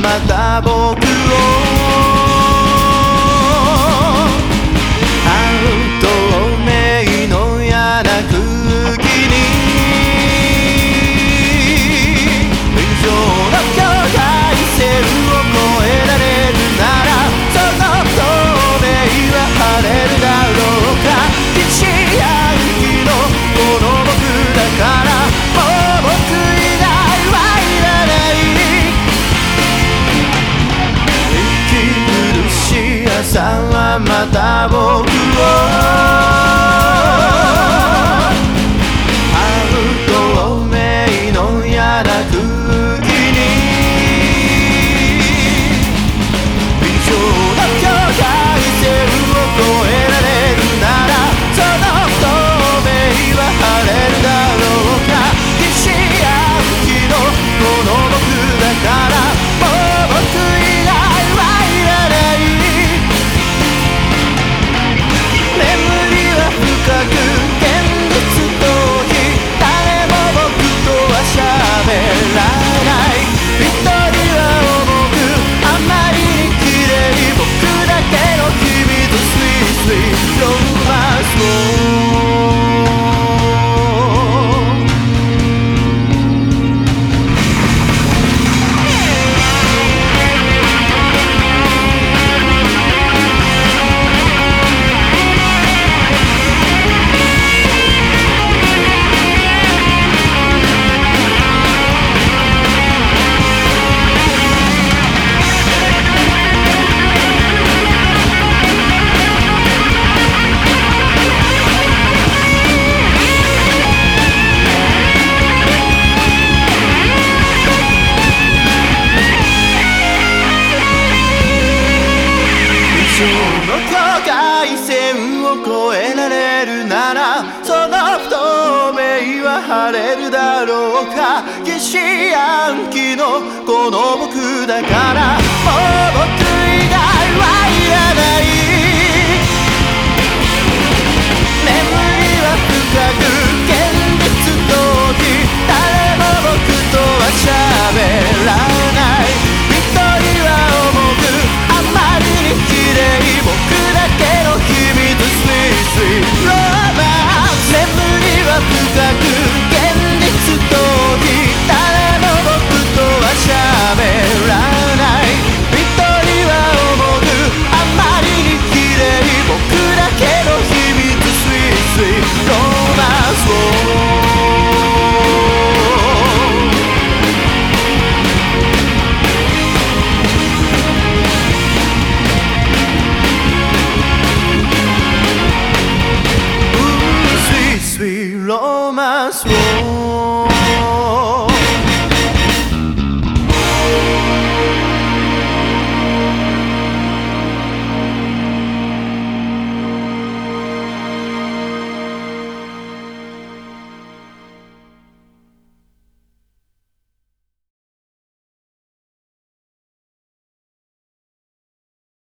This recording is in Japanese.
また僕さあまた僕を激し暗記のこの僕だからもう僕说。